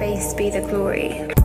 Base be the glory.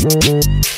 Thank